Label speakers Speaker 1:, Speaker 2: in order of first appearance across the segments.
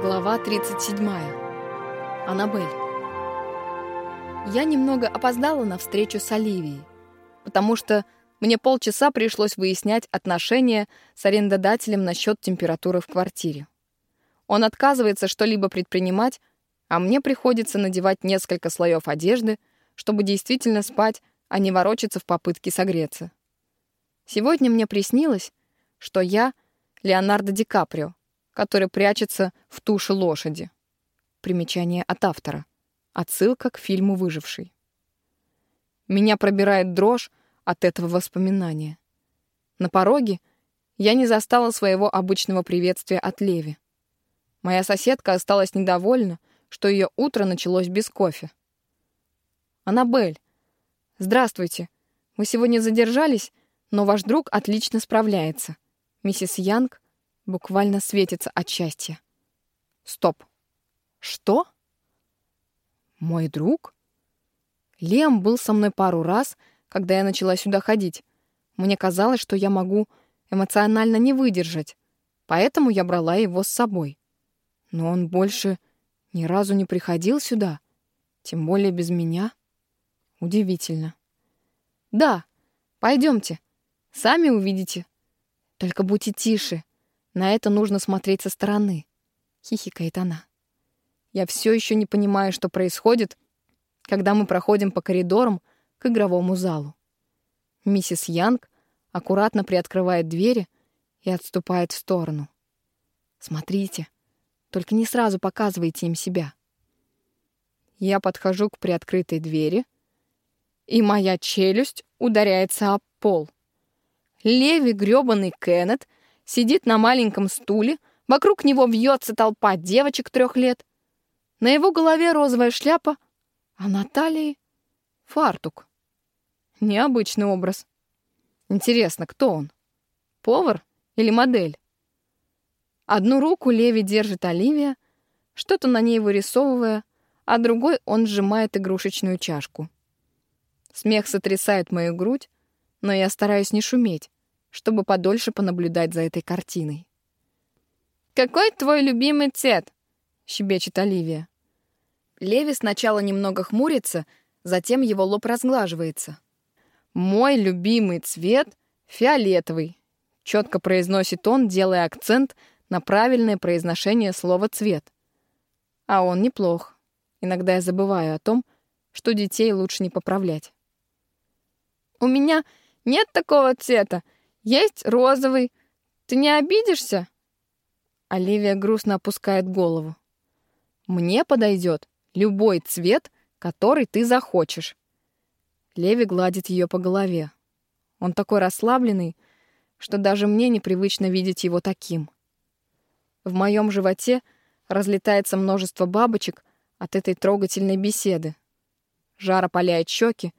Speaker 1: Глава 37. Аннабель. Я немного опоздала на встречу с Оливией, потому что мне полчаса пришлось выяснять отношения с арендодателем насчет температуры в квартире. Он отказывается что-либо предпринимать, а мне приходится надевать несколько слоев одежды, чтобы действительно спать, а не ворочаться в попытке согреться. Сегодня мне приснилось, что я Леонардо Ди Каприо, который прячется в туше лошади. Примечание от автора. Отсылка к фильму «Выживший». Меня пробирает дрожь от этого воспоминания. На пороге я не застала своего обычного приветствия от Леви. Моя соседка осталась недовольна, что ее утро началось без кофе. «Аннабель, здравствуйте. Вы сегодня задержались, но ваш друг отлично справляется. Миссис Янг буквально светится от счастья. Стоп. Что? Мой друг? Лем был со мной пару раз, когда я начала сюда ходить. Мне казалось, что я могу эмоционально не выдержать, поэтому я брала его с собой. Но он больше ни разу не приходил сюда, тем более без меня. Удивительно. Да, пойдемте, сами увидите. Только будьте тише. На это нужно смотреть со стороны. Хихикает она. Я все еще не понимаю, что происходит, когда мы проходим по коридорам к игровому залу. Миссис Янг аккуратно приоткрывает двери и отступает в сторону. Смотрите, только не сразу показывайте им себя. Я подхожу к приоткрытой двери, и моя челюсть ударяется об пол. Леви грёбаный Кеннет сидит на маленьком стуле, вокруг него вьется толпа девочек трех лет. На его голове розовая шляпа, а на талии — фартук. Необычный образ. Интересно, кто он? Повар или модель? Одну руку Леви держит Оливия, что-то на ней вырисовывая, а другой он сжимает игрушечную чашку. Смех сотрясает мою грудь, но я стараюсь не шуметь, чтобы подольше понаблюдать за этой картиной. «Какой твой любимый цвет?» — щебечет Оливия. Леви сначала немного хмурится, затем его лоб разглаживается. «Мой любимый цвет — фиолетовый», — четко произносит он, делая акцент на правильное произношение слова «цвет». А он неплох. Иногда я забываю о том, что детей лучше не поправлять. «У меня нет такого цвета», есть розовый. Ты не обидишься?» Оливия грустно опускает голову. «Мне подойдет любой цвет, который ты захочешь». Леви гладит ее по голове. Он такой расслабленный, что даже мне непривычно видеть его таким. В моем животе разлетается множество бабочек от этой трогательной беседы. Жар опаляет щеки,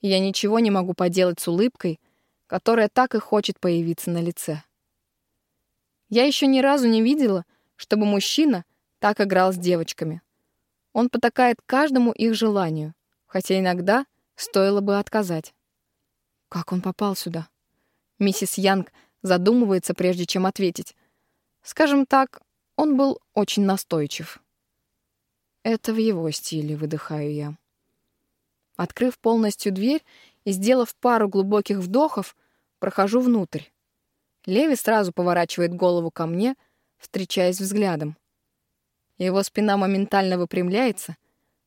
Speaker 1: и я ничего не могу поделать с улыбкой, которая так и хочет появиться на лице. Я еще ни разу не видела, чтобы мужчина так играл с девочками. Он потакает каждому их желанию, хотя иногда стоило бы отказать. Как он попал сюда? Миссис Янг задумывается, прежде чем ответить. Скажем так, он был очень настойчив. Это в его стиле, выдыхаю я. Открыв полностью дверь сделав пару глубоких вдохов, прохожу внутрь. Леви сразу поворачивает голову ко мне, встречаясь взглядом. Его спина моментально выпрямляется,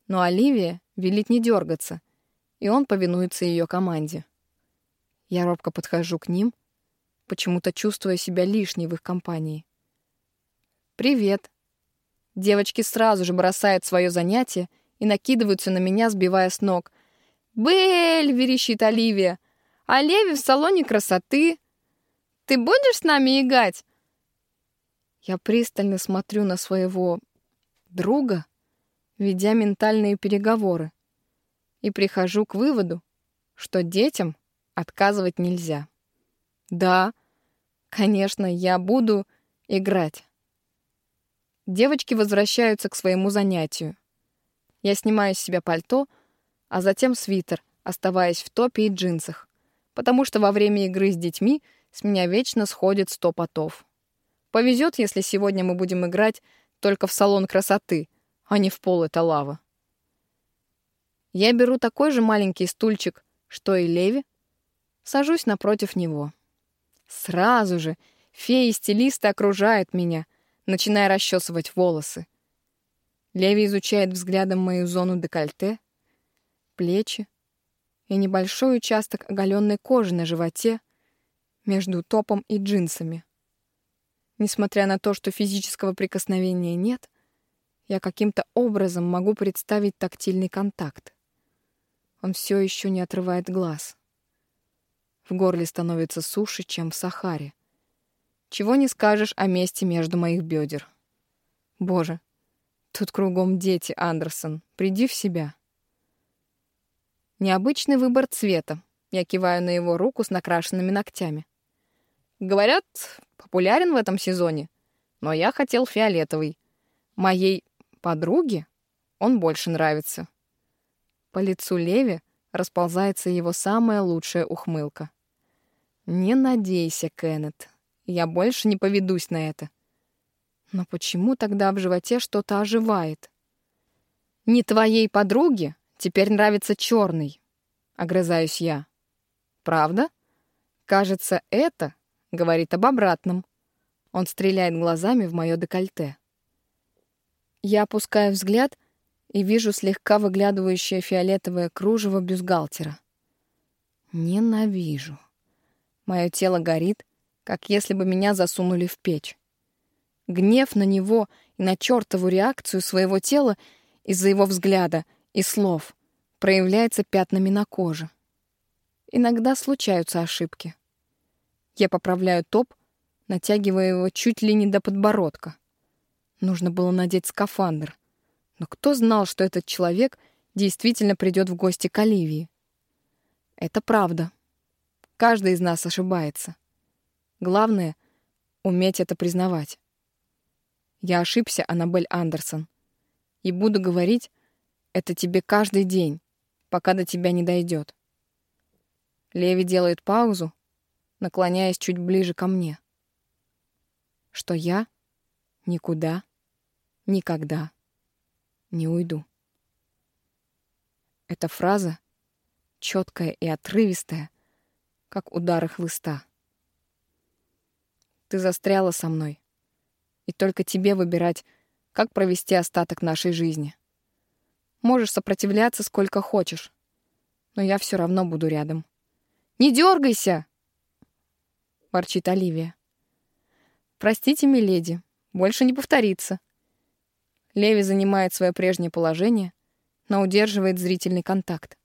Speaker 1: но Оливия велит не дергаться, и он повинуется ее команде. Я робко подхожу к ним, почему-то чувствуя себя лишней в их компании. «Привет!» Девочки сразу же бросают свое занятие и накидываются на меня, сбивая с ног — «Белль!» — верещит Оливия. «А в салоне красоты! Ты будешь с нами играть?» Я пристально смотрю на своего друга, ведя ментальные переговоры, и прихожу к выводу, что детям отказывать нельзя. Да, конечно, я буду играть. Девочки возвращаются к своему занятию. Я снимаю с себя пальто — а затем свитер, оставаясь в топе и джинсах, потому что во время игры с детьми с меня вечно сходит сто потов. Повезет, если сегодня мы будем играть только в салон красоты, а не в пол эта лава. Я беру такой же маленький стульчик, что и Леви, сажусь напротив него. Сразу же феи-стилисты окружают меня, начиная расчесывать волосы. Леви изучает взглядом мою зону декольте, плечи и небольшой участок оголенной кожи на животе между топом и джинсами. Несмотря на то, что физического прикосновения нет, я каким-то образом могу представить тактильный контакт. Он все еще не отрывает глаз. В горле становится суше, чем в Сахаре. Чего не скажешь о месте между моих бедер. Боже, тут кругом дети, Андерсон. Приди в себя. Необычный выбор цвета. Я киваю на его руку с накрашенными ногтями. Говорят, популярен в этом сезоне, но я хотел фиолетовый. Моей подруге он больше нравится. По лицу Леви расползается его самая лучшая ухмылка. «Не надейся, Кеннет. Я больше не поведусь на это». Но почему тогда в животе что-то оживает? «Не твоей подруге теперь нравится черный», — огрызаюсь я. «Правда? Кажется, это говорит об обратном». Он стреляет глазами в мое декольте. Я опускаю взгляд и вижу слегка выглядывающее фиолетовое кружево бюстгальтера. Ненавижу. Мое тело горит, как если бы меня засунули в печь. Гнев на него и на чертову реакцию своего тела из-за его взгляда и слов проявляется пятнами на коже. Иногда случаются ошибки. Я поправляю топ, натягивая его чуть ли не до подбородка. Нужно было надеть скафандр. Но кто знал, что этот человек действительно придет в гости к Оливии? Это правда. Каждый из нас ошибается. Главное — уметь это признавать. Я ошибся, Аннабель Андерсон. И буду говорить это тебе каждый день, пока до тебя не дойдет. Леви делает паузу, наклоняясь чуть ближе ко мне. Что я никуда, никогда не уйду. Эта фраза четкая и отрывистая, как удары хлыста. Ты застряла со мной, и только тебе выбирать, как провести остаток нашей жизни. Можешь сопротивляться сколько хочешь, но я все равно буду рядом. «Не дергайся!» — ворчит Оливия. «Простите, миледи, больше не повторится», Леви занимает свое прежнее положение, но удерживает зрительный контакт.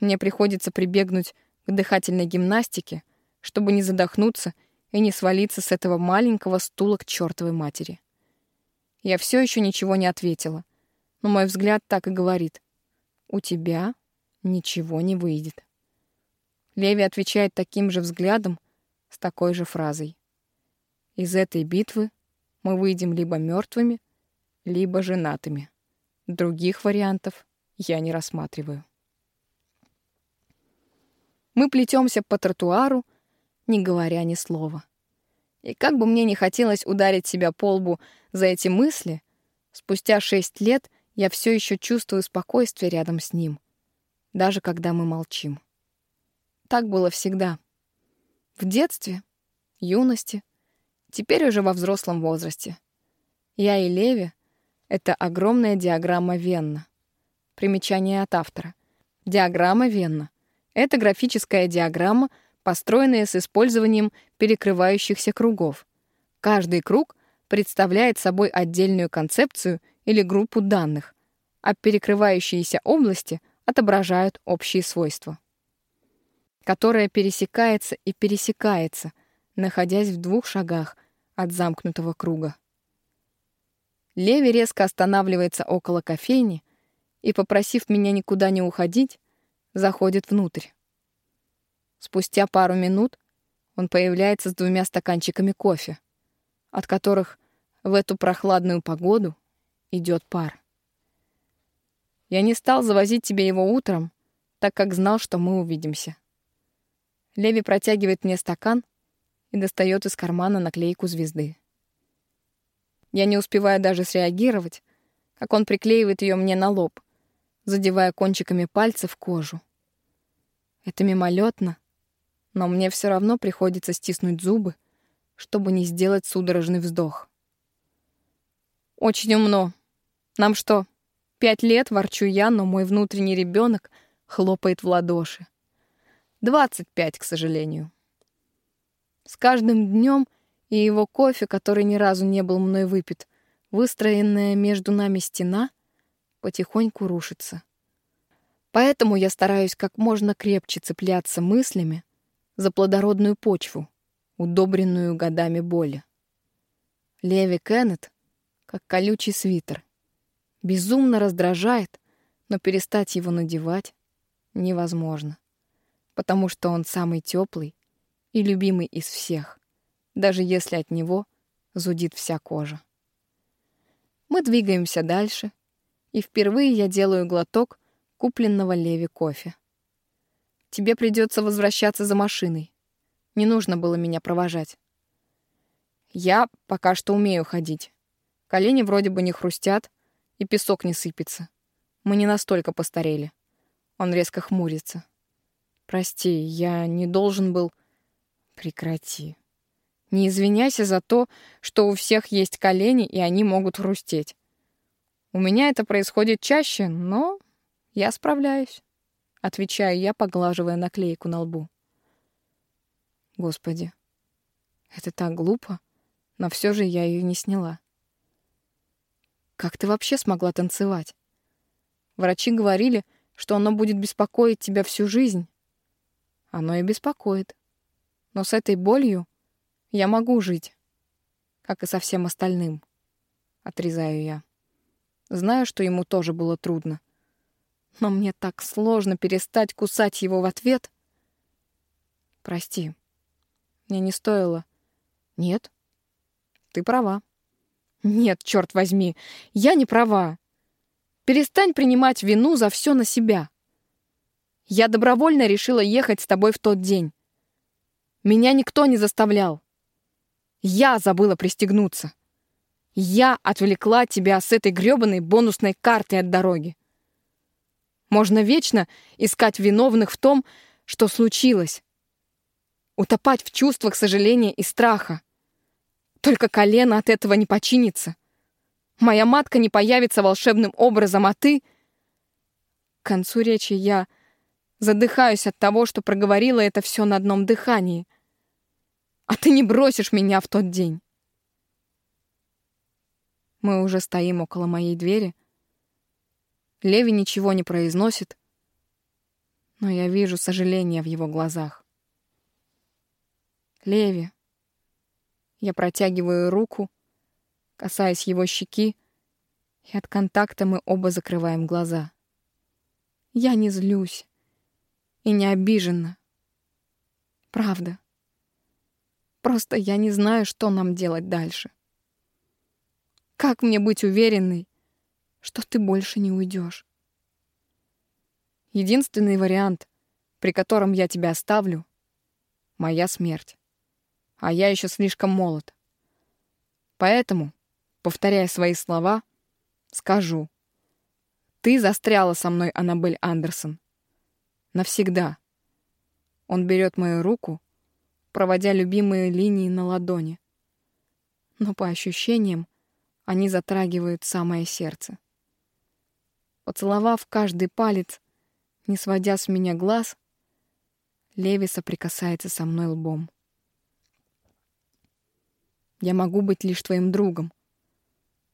Speaker 1: Мне приходится прибегнуть к дыхательной гимнастике, чтобы не задохнуться и не свалиться с этого маленького стула к чертовой матери. Я все еще ничего не ответила, но мой взгляд так и говорит. «У тебя ничего не выйдет». Леви отвечает таким же взглядом, с такой же фразой. «Из этой битвы мы выйдем либо мертвыми, либо женатыми. Других вариантов я не рассматриваю. Мы плетемся по тротуару, не говоря ни слова. И как бы мне не хотелось ударить себя по лбу за эти мысли, спустя шесть лет я все еще чувствую спокойствие рядом с ним, даже когда мы молчим. Так было всегда. В детстве, юности, теперь уже во взрослом возрасте. Я и Леви это огромная диаграмма Венна. Примечание от автора. Диаграмма Венна — это графическая диаграмма, построенная с использованием перекрывающихся кругов. Каждый круг представляет собой отдельную концепцию или группу данных, а перекрывающиеся области отображают общие свойства. Которая пересекается и пересекается, находясь в двух шагах от замкнутого круга. Леви резко останавливается около кофейни и, попросив меня никуда не уходить, заходит внутрь. Спустя пару минут он появляется с двумя стаканчиками кофе, от которых в эту прохладную погоду идет пар. Я не стал завозить тебе его утром, так как знал, что мы увидимся. Леви протягивает мне стакан и достает из кармана наклейку звезды. Я не успеваю даже среагировать, как он приклеивает ее мне на лоб, задевая кончиками пальцев кожу. Это мимолетно, но мне все равно приходится стиснуть зубы, чтобы не сделать судорожный вздох. Очень умно. Нам что, пять лет, ворчу я, но мой внутренний ребенок хлопает в ладоши. Двадцать пять, к сожалению. С каждым днем и его кофе, который ни разу не был мной выпит, выстроенная между нами стена, потихоньку рушится. Поэтому я стараюсь как можно крепче цепляться мыслями за плодородную почву, удобренную годами боли. Леви Кеннет, как колючий свитер, безумно раздражает, но перестать его надевать невозможно, потому что он самый теплый и любимый из всех, даже если от него зудит вся кожа. Мы двигаемся дальше, и впервые я делаю глоток купленного Леви кофе. Тебе придется возвращаться за машиной. Не нужно было меня провожать. Я пока что умею ходить. Колени вроде бы не хрустят, и песок не сыпется. Мы не настолько постарели. Он резко хмурится. Прости, я не должен был... Прекрати. Не извиняйся за то, что у всех есть колени, и они могут хрустеть. У меня это происходит чаще, но я справляюсь. Отвечаю я, поглаживая наклейку на лбу. Господи, это так глупо, но все же я ее не сняла. Как ты вообще смогла танцевать? Врачи говорили, что оно будет беспокоить тебя всю жизнь. Оно и беспокоит. Но с этой болью я могу жить, как и со всем остальным. Отрезаю я. Знаю, что ему тоже было трудно но мне так сложно перестать кусать его в ответ. Прости, мне не стоило. Нет, ты права. Нет, черт возьми, я не права. Перестань принимать вину за все на себя. Я добровольно решила ехать с тобой в тот день. Меня никто не заставлял. Я забыла пристегнуться. Я отвлекла тебя с этой грёбаной бонусной картой от дороги. Можно вечно искать виновных в том, что случилось. Утопать в чувствах сожаления и страха. Только колено от этого не починится. Моя матка не появится волшебным образом, а ты... К концу речи я задыхаюсь от того, что проговорила это все на одном дыхании. А ты не бросишь меня в тот день. Мы уже стоим около моей двери, Леви ничего не произносит, но я вижу сожаление в его глазах. Леви. Я протягиваю руку, касаясь его щеки, и от контакта мы оба закрываем глаза. Я не злюсь и не обижена. Правда. Просто я не знаю, что нам делать дальше. Как мне быть уверенной, что ты больше не уйдешь. Единственный вариант, при котором я тебя оставлю, — моя смерть. А я еще слишком молод. Поэтому, повторяя свои слова, скажу. Ты застряла со мной, Аннабель Андерсон. Навсегда. Он берет мою руку, проводя любимые линии на ладони. Но по ощущениям они затрагивают самое сердце. Поцеловав каждый палец, не сводя с меня глаз, Леви соприкасается со мной лбом. Я могу быть лишь твоим другом.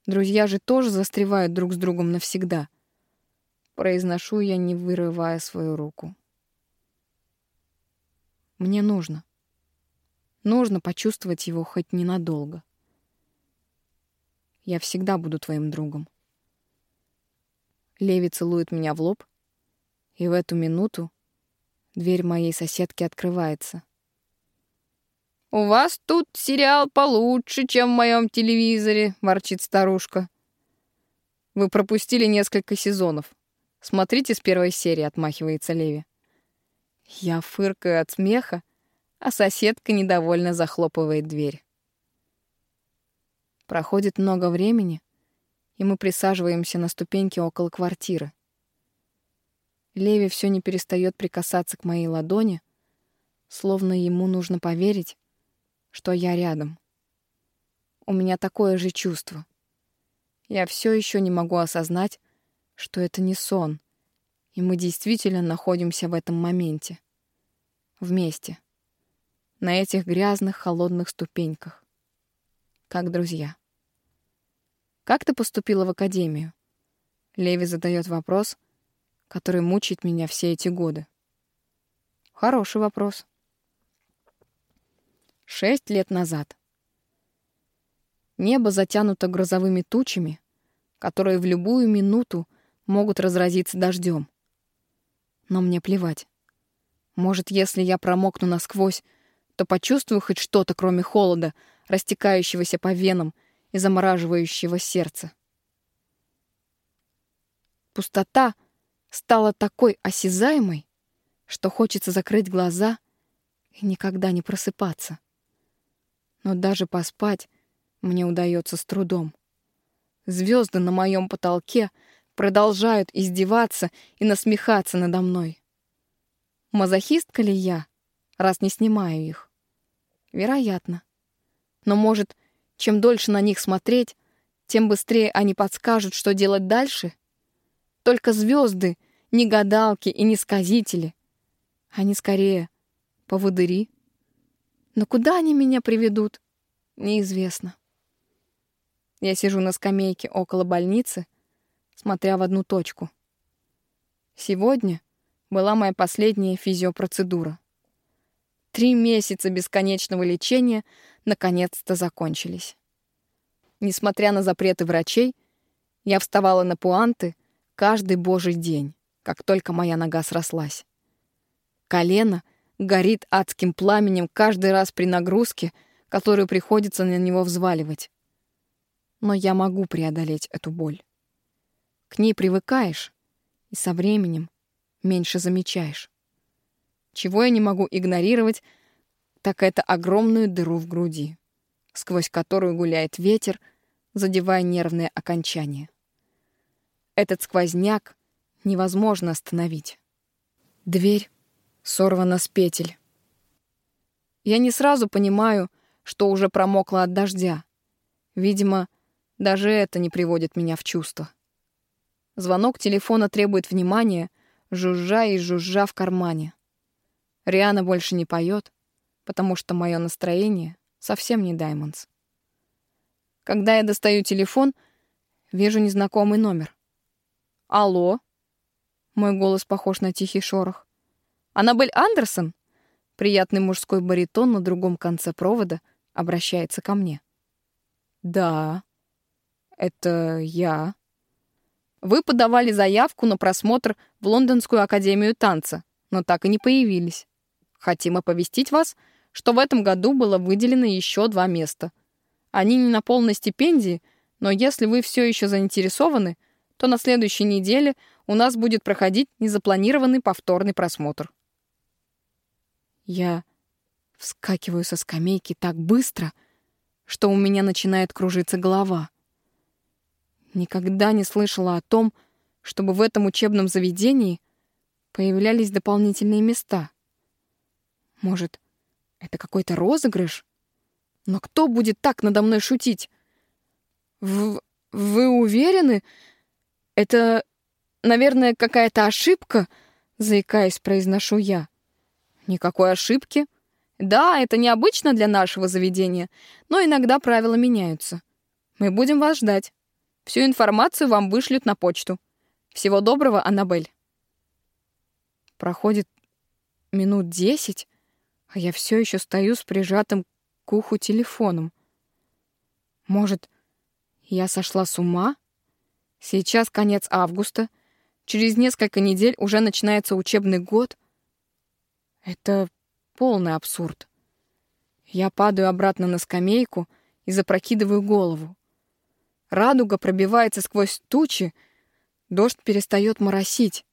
Speaker 1: Друзья же тоже застревают друг с другом навсегда. Произношу я, не вырывая свою руку. Мне нужно. Нужно почувствовать его хоть ненадолго. Я всегда буду твоим другом. Леви целует меня в лоб, и в эту минуту дверь моей соседки открывается. «У вас тут сериал получше, чем в моем телевизоре», — ворчит старушка. «Вы пропустили несколько сезонов. Смотрите с первой серии», — отмахивается Леви. Я фыркаю от смеха, а соседка недовольно захлопывает дверь. Проходит много времени, и мы присаживаемся на ступеньке около квартиры. Леви все не перестает прикасаться к моей ладони, словно ему нужно поверить, что я рядом. У меня такое же чувство. Я все еще не могу осознать, что это не сон, и мы действительно находимся в этом моменте. Вместе. На этих грязных, холодных ступеньках. Как друзья. «Как ты поступила в академию?» Леви задает вопрос, который мучает меня все эти годы. Хороший вопрос. Шесть лет назад. Небо затянуто грозовыми тучами, которые в любую минуту могут разразиться дождем. Но мне плевать. Может, если я промокну насквозь, то почувствую хоть что-то, кроме холода, растекающегося по венам и замораживающего сердце. Пустота стала такой осязаемой, что хочется закрыть глаза и никогда не просыпаться. Но даже поспать мне удается с трудом. Звезды на моем потолке продолжают издеваться и насмехаться надо мной. Мазохистка ли я, раз не снимаю их? Вероятно. Но, может, чем дольше на них смотреть, тем быстрее они подскажут, что делать дальше? Только звезды, не гадалки и не сказители. Они скорее поводыри. Но куда они меня приведут, неизвестно. Я сижу на скамейке около больницы, смотря в одну точку. Сегодня была моя последняя физиопроцедура. Три месяца бесконечного лечения наконец-то закончились. Несмотря на запреты врачей, я вставала на пуанты каждый божий день, как только моя нога срослась. Колено горит адским пламенем каждый раз при нагрузке, которую приходится на него взваливать но я могу преодолеть эту боль. К ней привыкаешь, и со временем меньше замечаешь. Чего я не могу игнорировать, так это огромную дыру в груди, сквозь которую гуляет ветер, задевая нервные окончания. Этот сквозняк невозможно остановить. Дверь сорвана с петель. Я не сразу понимаю, что уже промокла от дождя. Видимо, даже это не приводит меня в чувство. Звонок телефона требует внимания, жужжа и жужжа в кармане. Риана больше не поет, потому что мое настроение совсем не Даймондс. Когда я достаю телефон, вижу незнакомый номер. «Алло?» Мой голос похож на тихий шорох. «Аннабель Андерсон?» Приятный мужской баритон на другом конце провода обращается ко мне. «Да», это я. Вы подавали заявку на просмотр в Лондонскую академию танца, но так и не появились. Хотим оповестить вас, что в этом году было выделено еще два места. Они не на полной стипендии, но если вы все еще заинтересованы, то на следующей неделе у нас будет проходить незапланированный повторный просмотр. Я вскакиваю со скамейки так быстро, что у меня начинает кружиться голова. Никогда не слышала о том, чтобы в этом учебном заведении появлялись дополнительные места. Может, это какой-то розыгрыш? Но кто будет так надо мной шутить? В... Вы уверены? Это, наверное, какая-то ошибка, заикаясь, произношу я. Никакой ошибки. Да, это необычно для нашего заведения, но иногда правила меняются. Мы будем вас ждать. Всю информацию вам вышлют на почту. Всего доброго, Аннабель. Проходит минут десять, а я все еще стою с прижатым к уху телефоном. Может, я сошла с ума? Сейчас конец августа. Через несколько недель уже начинается учебный год. Это полный абсурд. Я падаю обратно на скамейку и запрокидываю голову. Радуга пробивается сквозь тучи, дождь перестает моросить.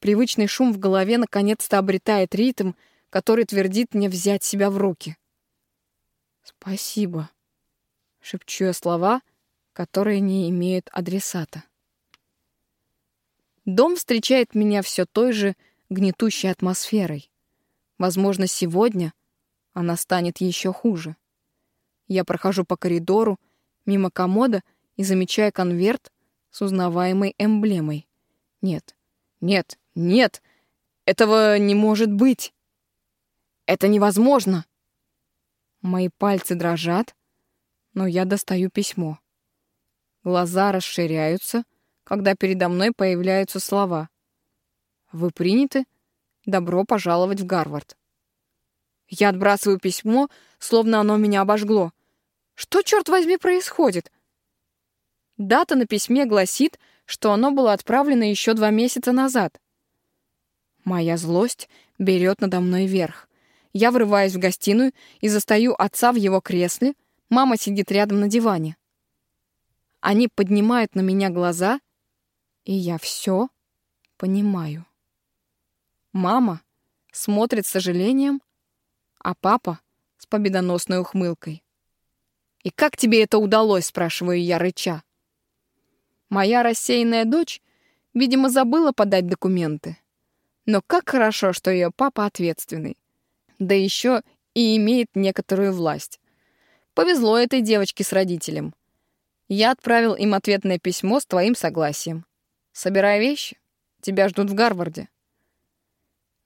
Speaker 1: Привычный шум в голове наконец-то обретает ритм, который твердит мне взять себя в руки. Спасибо. Шепчу я слова, которые не имеют адресата. Дом встречает меня все той же гнетущей атмосферой. Возможно, сегодня она станет еще хуже. Я прохожу по коридору, мимо комода и замечаю конверт с узнаваемой эмблемой. Нет, нет, нет, этого не может быть. Это невозможно. Мои пальцы дрожат, но я достаю письмо. Глаза расширяются, когда передо мной появляются слова. «Вы приняты? Добро пожаловать в Гарвард». Я отбрасываю письмо, словно оно меня обожгло. Что, черт возьми, происходит? Дата на письме гласит, что оно было отправлено еще два месяца назад. Моя злость берет надо мной верх. Я врываюсь в гостиную и застаю отца в его кресле, мама сидит рядом на диване. Они поднимают на меня глаза, и я все понимаю. Мама смотрит с сожалением, а папа — с победоносной ухмылкой. «И как тебе это удалось?» — спрашиваю я, рыча. Моя рассеянная дочь, видимо, забыла подать документы. Но как хорошо, что ее папа ответственный. Да еще и имеет некоторую власть. Повезло этой девочке с родителем. Я отправил им ответное письмо с твоим согласием. Собирай вещи. Тебя ждут в Гарварде.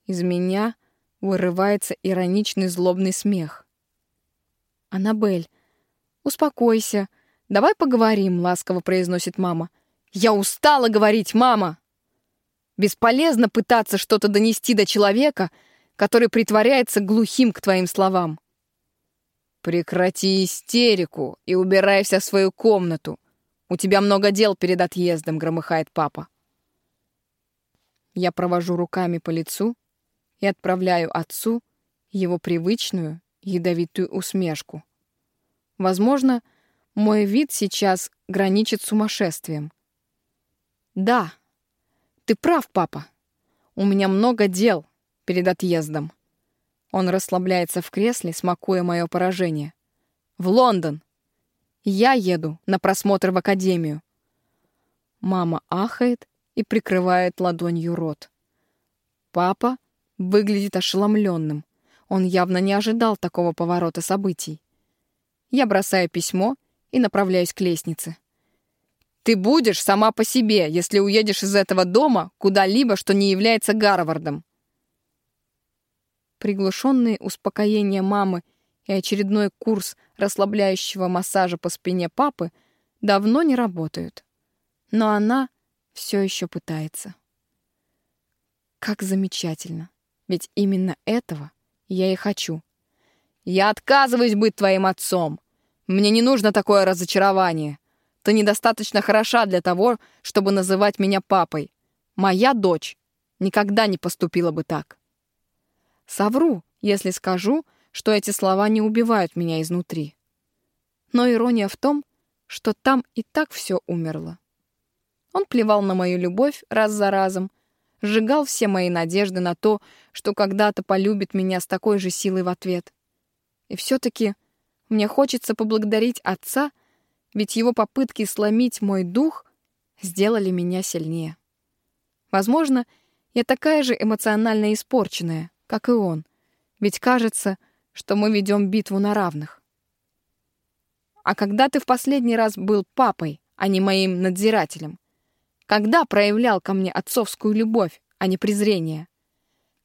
Speaker 1: Из меня вырывается ироничный злобный смех. «Аннабель, успокойся. Давай поговорим», — ласково произносит мама. «Я устала говорить, мама!» Бесполезно пытаться что-то донести до человека, который притворяется глухим к твоим словам. «Прекрати истерику и убирайся в свою комнату. У тебя много дел перед отъездом», — громыхает папа. Я провожу руками по лицу и отправляю отцу его привычную ядовитую усмешку. Возможно, мой вид сейчас граничит сумасшествием. Да, ты прав, папа. У меня много дел перед отъездом. Он расслабляется в кресле, смакуя мое поражение. «В Лондон! Я еду на просмотр в академию!» Мама ахает и прикрывает ладонью рот. Папа выглядит ошеломленным. Он явно не ожидал такого поворота событий. Я бросаю письмо и направляюсь к лестнице. «Ты будешь сама по себе, если уедешь из этого дома куда-либо, что не является Гарвардом приглушенные успокоения мамы и очередной курс расслабляющего массажа по спине папы давно не работают. Но она все еще пытается. Как замечательно. Ведь именно этого я и хочу. Я отказываюсь быть твоим отцом. Мне не нужно такое разочарование. Ты недостаточно хороша для того, чтобы называть меня папой. Моя дочь никогда не поступила бы так. Совру, если скажу, что эти слова не убивают меня изнутри. Но ирония в том, что там и так все умерло. Он плевал на мою любовь раз за разом, сжигал все мои надежды на то, что когда-то полюбит меня с такой же силой в ответ. И все-таки мне хочется поблагодарить отца, ведь его попытки сломить мой дух сделали меня сильнее. Возможно, я такая же эмоционально испорченная, как и он, ведь кажется, что мы ведем битву на равных. А когда ты в последний раз был папой, а не моим надзирателем? Когда проявлял ко мне отцовскую любовь, а не презрение?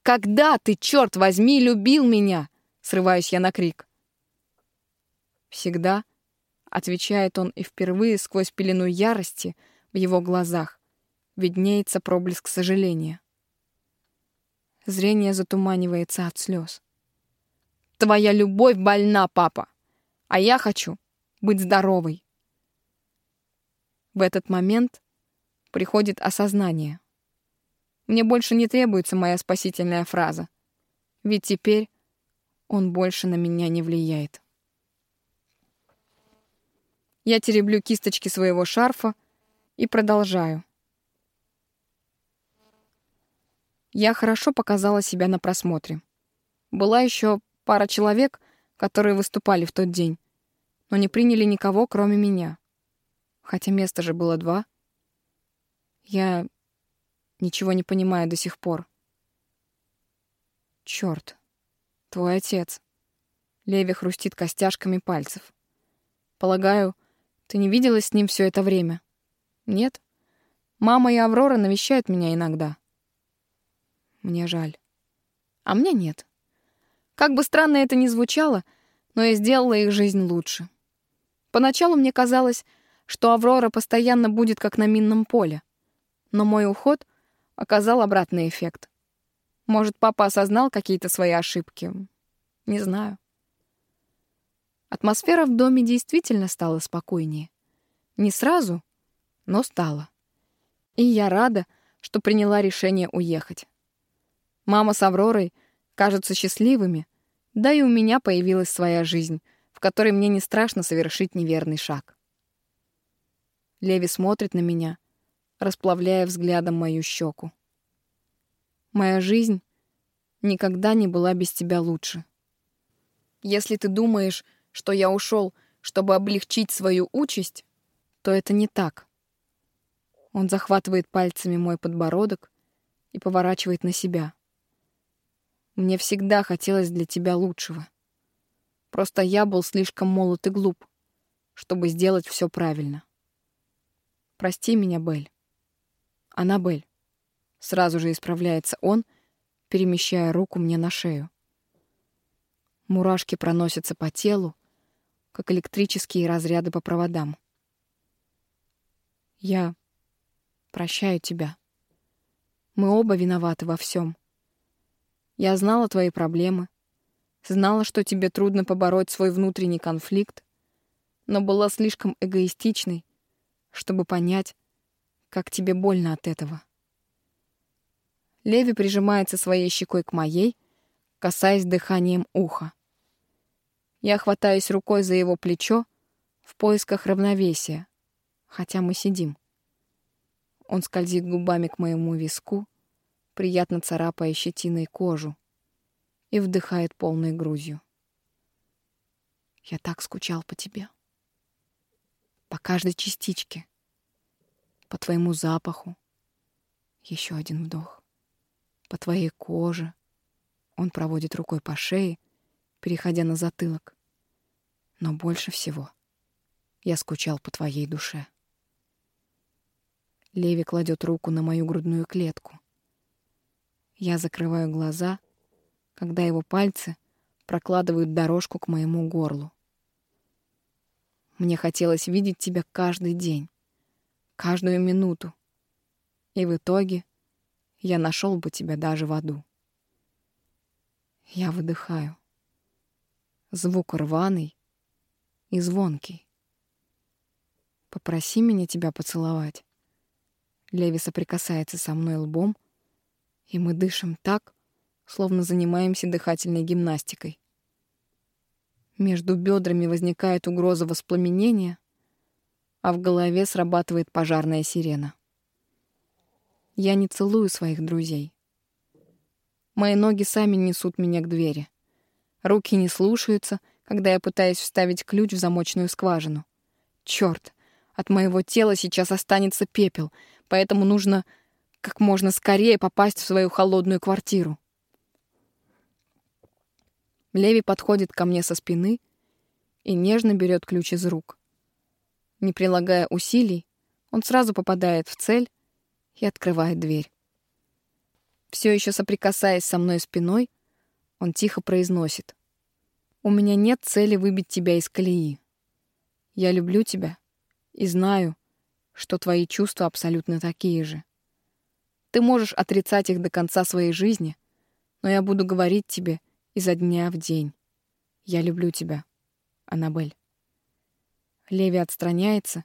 Speaker 1: Когда ты, черт возьми, любил меня? Срываюсь я на крик. Всегда, отвечает он, и впервые сквозь пелену ярости в его глазах виднеется проблеск сожаления. Зрение затуманивается от слез. Твоя любовь больна, папа, а я хочу быть здоровой. В этот момент приходит осознание. Мне больше не требуется моя спасительная фраза, ведь теперь он больше на меня не влияет. Я тереблю кисточки своего шарфа и продолжаю. Я хорошо показала себя на просмотре. Была еще пара человек, которые выступали в тот день. но не приняли никого, кроме меня. Хотя места же было два. Я ничего не понимаю до сих пор. Чёрт, твой отец. Леви хрустит костяшками пальцев. Полагаю, ты не виделась с ним все это время? Нет? Мама и Аврора навещают меня иногда. Мне жаль. А мне нет. Как бы странно это ни звучало, но я сделала их жизнь лучше. Поначалу мне казалось, что Аврора постоянно будет как на минном поле. Но мой уход оказал обратный эффект. Может, папа осознал какие-то свои ошибки? Не знаю. Атмосфера в доме действительно стала спокойнее. Не сразу, но стала. И я рада, что приняла решение уехать. Мама с Авророй кажутся счастливыми, да и у меня появилась своя жизнь, в которой мне не страшно совершить неверный шаг. Леви смотрит на меня, расплавляя взглядом мою щеку. Моя жизнь никогда не была без тебя лучше. Если ты думаешь, что я ушел, чтобы облегчить свою участь, то это не так. Он захватывает пальцами мой подбородок и поворачивает на себя. Мне всегда хотелось для тебя лучшего. Просто я был слишком молод и глуп, чтобы сделать все правильно. Прости меня, Бель. Аннабель. Сразу же исправляется он, перемещая руку мне на шею. Мурашки проносятся по телу, как электрические разряды по проводам. Я прощаю тебя. Мы оба виноваты во всем. Я знала твои проблемы, знала, что тебе трудно побороть свой внутренний конфликт, но была слишком эгоистичной, чтобы понять, как тебе больно от этого. Леви прижимается своей щекой к моей, касаясь дыханием уха. Я хватаюсь рукой за его плечо в поисках равновесия, хотя мы сидим. Он скользит губами к моему виску, приятно царапая щетиной кожу, и вдыхает полной грудью. Я так скучал по тебе. По каждой частичке. По твоему запаху. Еще один вдох по твоей коже. Он проводит рукой по шее, переходя на затылок. Но больше всего я скучал по твоей душе. Леви кладет руку на мою грудную клетку. Я закрываю глаза, когда его пальцы прокладывают дорожку к моему горлу. Мне хотелось видеть тебя каждый день, каждую минуту. И в итоге я нашел бы тебя даже в аду. Я выдыхаю. Звук рваный и звонкий. Попроси меня тебя поцеловать. Леви соприкасается со мной лбом, и мы дышим так, словно занимаемся дыхательной гимнастикой. Между бедрами возникает угроза воспламенения, а в голове срабатывает пожарная сирена. Я не целую своих друзей. Мои ноги сами несут меня к двери. Руки не слушаются, когда я пытаюсь вставить ключ в замочную скважину. Черт, от моего тела сейчас останется пепел, поэтому нужно как можно скорее попасть в свою холодную квартиру. Леви подходит ко мне со спины и нежно берет ключ из рук. Не прилагая усилий, он сразу попадает в цель и открывает дверь. Все еще соприкасаясь со мной спиной, он тихо произносит. «У меня нет цели выбить тебя из колеи. Я люблю тебя и знаю, что твои чувства абсолютно такие же. Ты можешь отрицать их до конца своей жизни, но я буду говорить тебе изо дня в день. Я люблю тебя, Аннабель». Леви отстраняется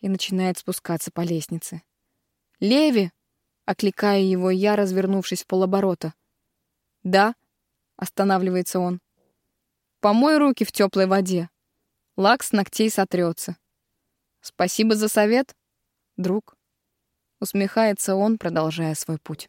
Speaker 1: и начинает спускаться по лестнице. «Леви!» — окликая его я, развернувшись в полоборота. «Да», — останавливается он. «Помой руки в теплой воде. Лак с ногтей сотрется». «Спасибо за совет, друг», — усмехается он, продолжая свой путь.